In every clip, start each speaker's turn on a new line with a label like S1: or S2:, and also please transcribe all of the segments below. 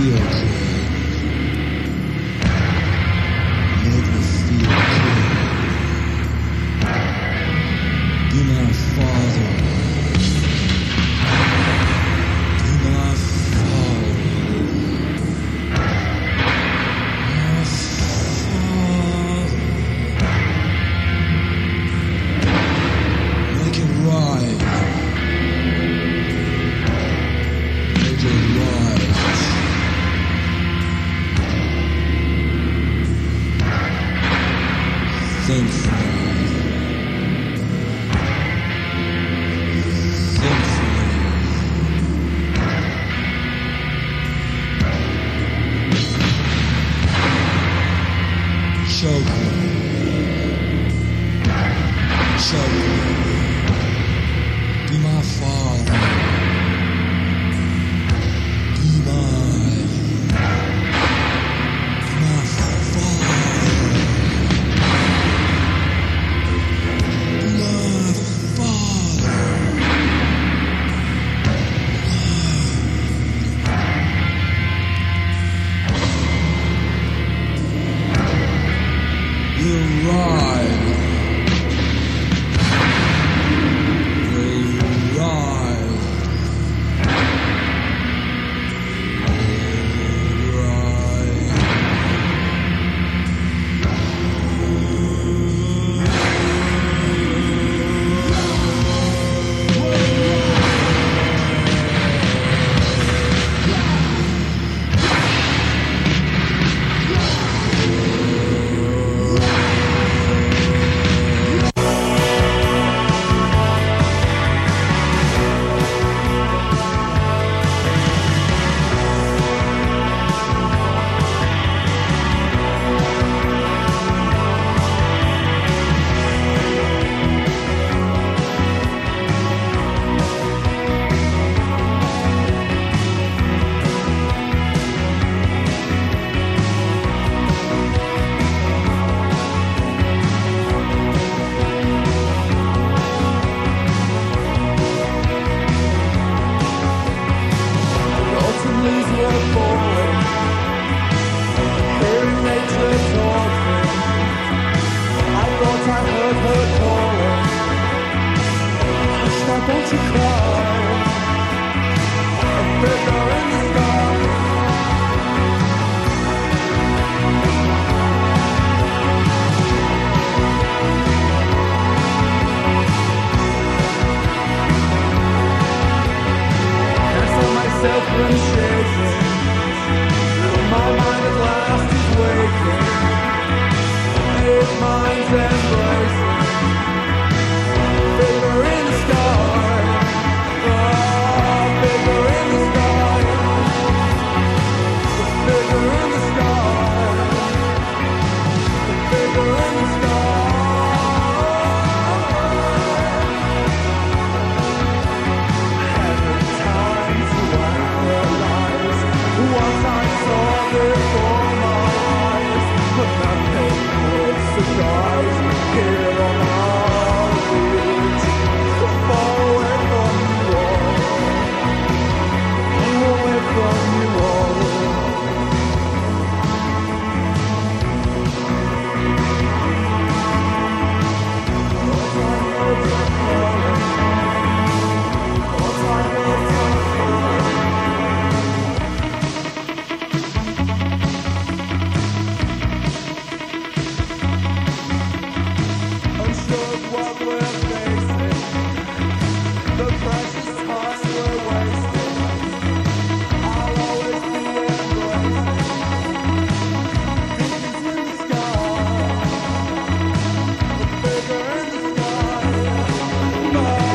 S1: Yeah. Myself when
S2: you.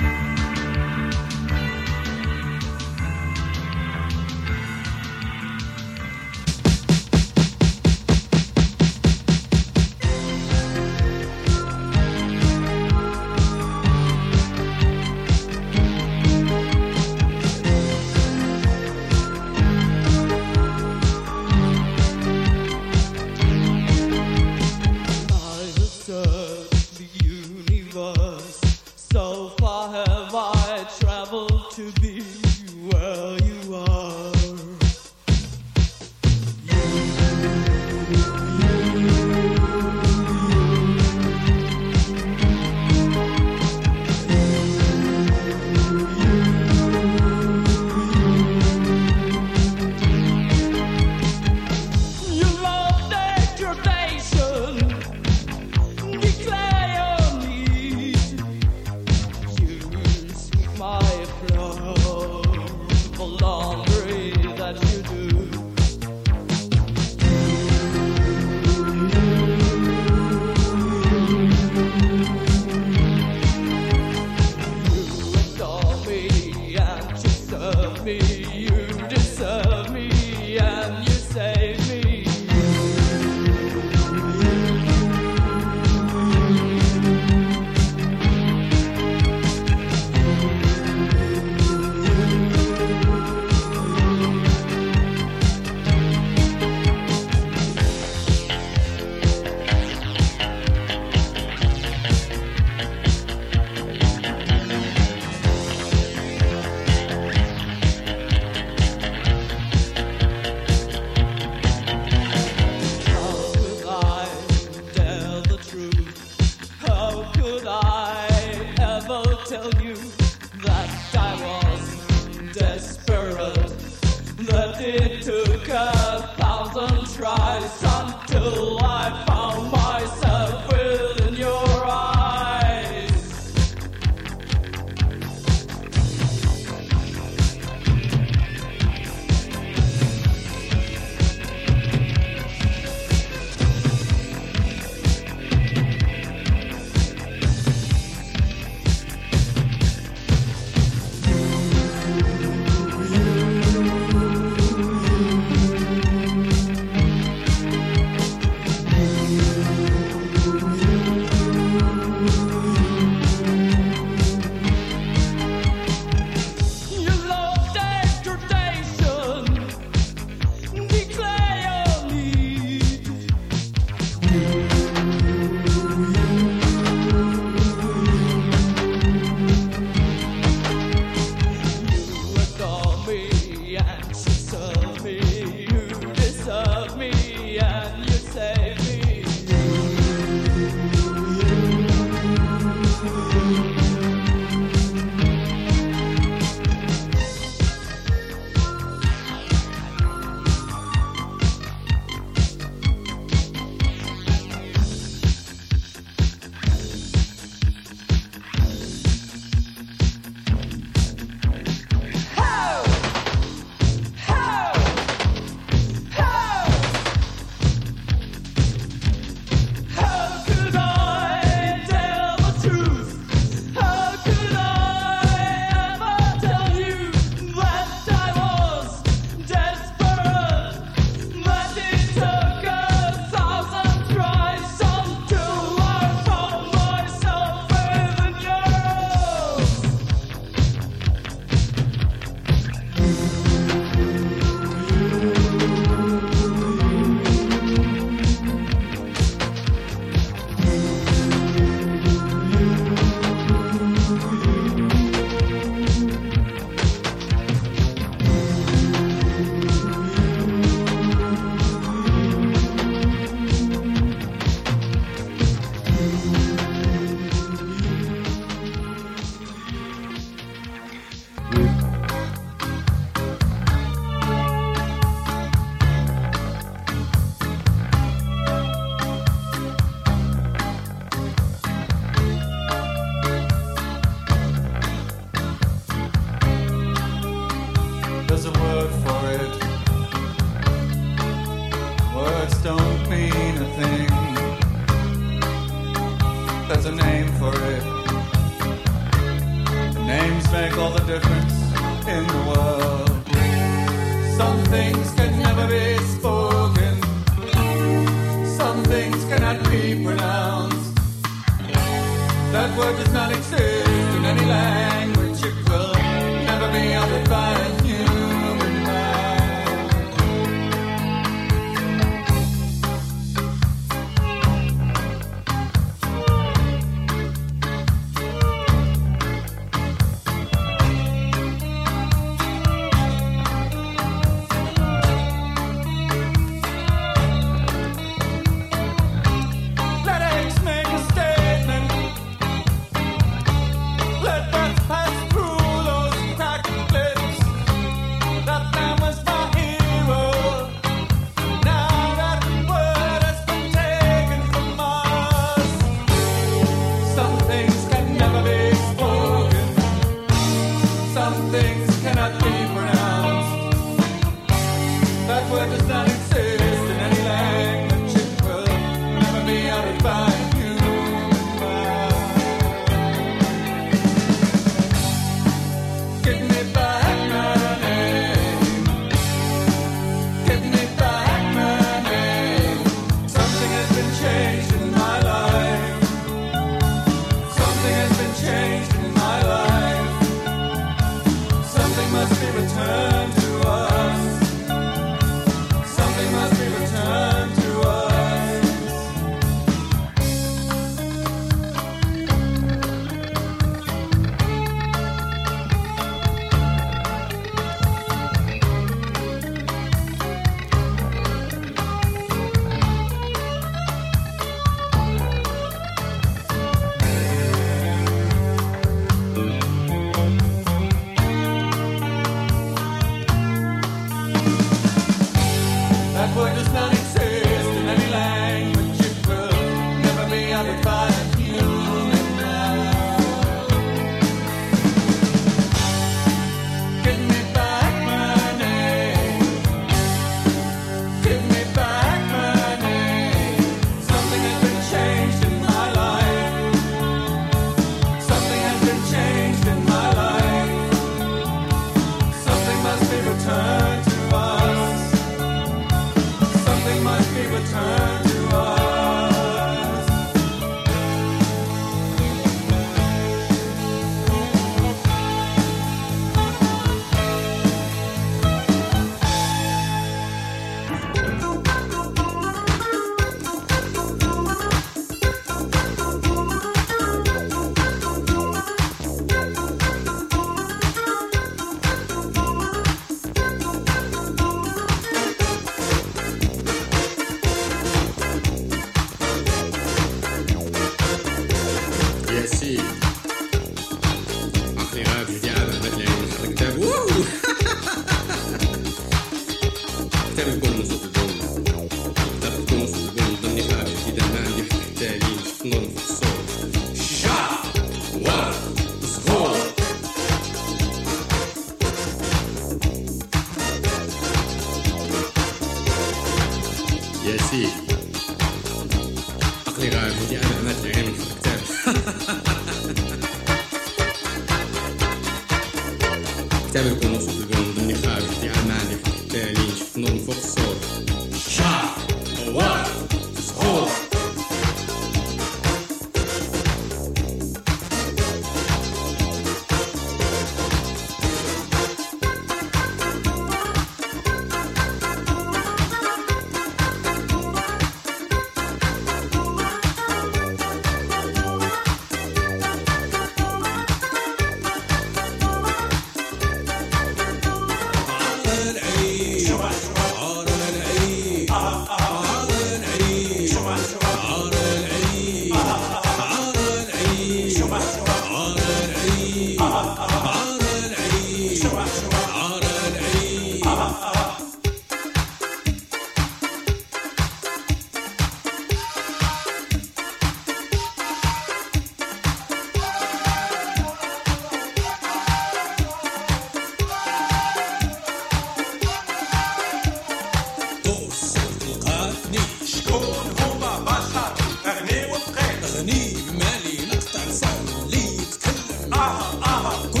S3: 구